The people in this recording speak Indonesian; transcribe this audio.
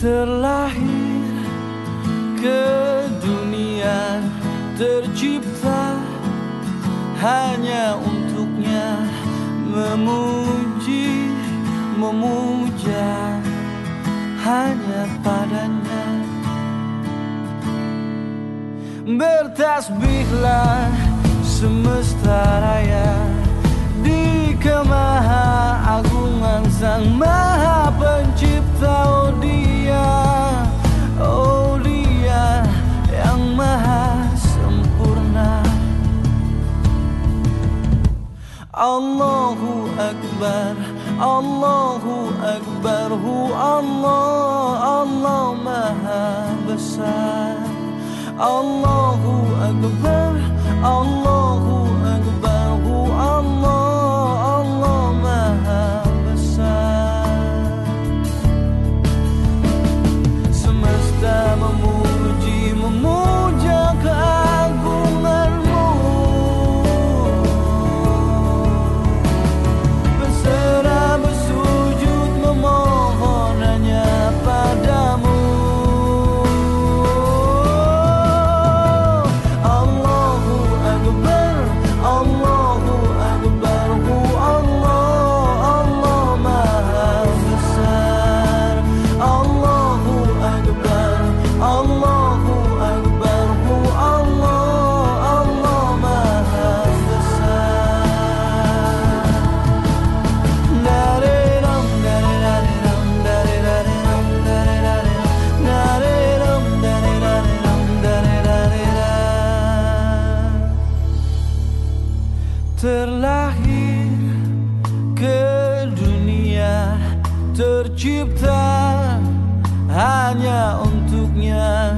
terlahir ke dunia tercipta hanya untuknya memuji memuja hanya padanya. Bertasbihlah Allahu Akbar Allahu Akbar Hu Allah Allah maha besar. Allahu Akbar Allahu terlahir ke dunia tercipta hanya untuknya